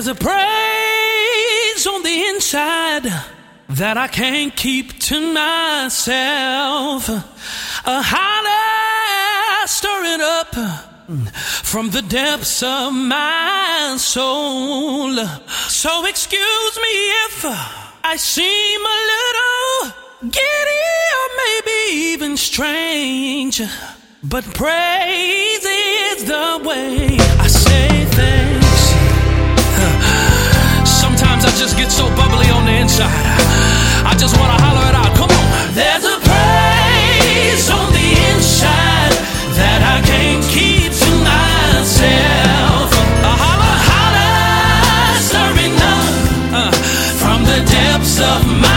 There's a praise on the inside that I can't keep to myself. A holler stirring up from the depths of my soul. So excuse me if I seem a little giddy or maybe even strange, but praise is the way. I just get so bubbly on the inside. I just wanna holler it out. Come on. There's a praise on the inside that I can't keep to myself. A holler, a holler, stirring up uh, from the depths of my.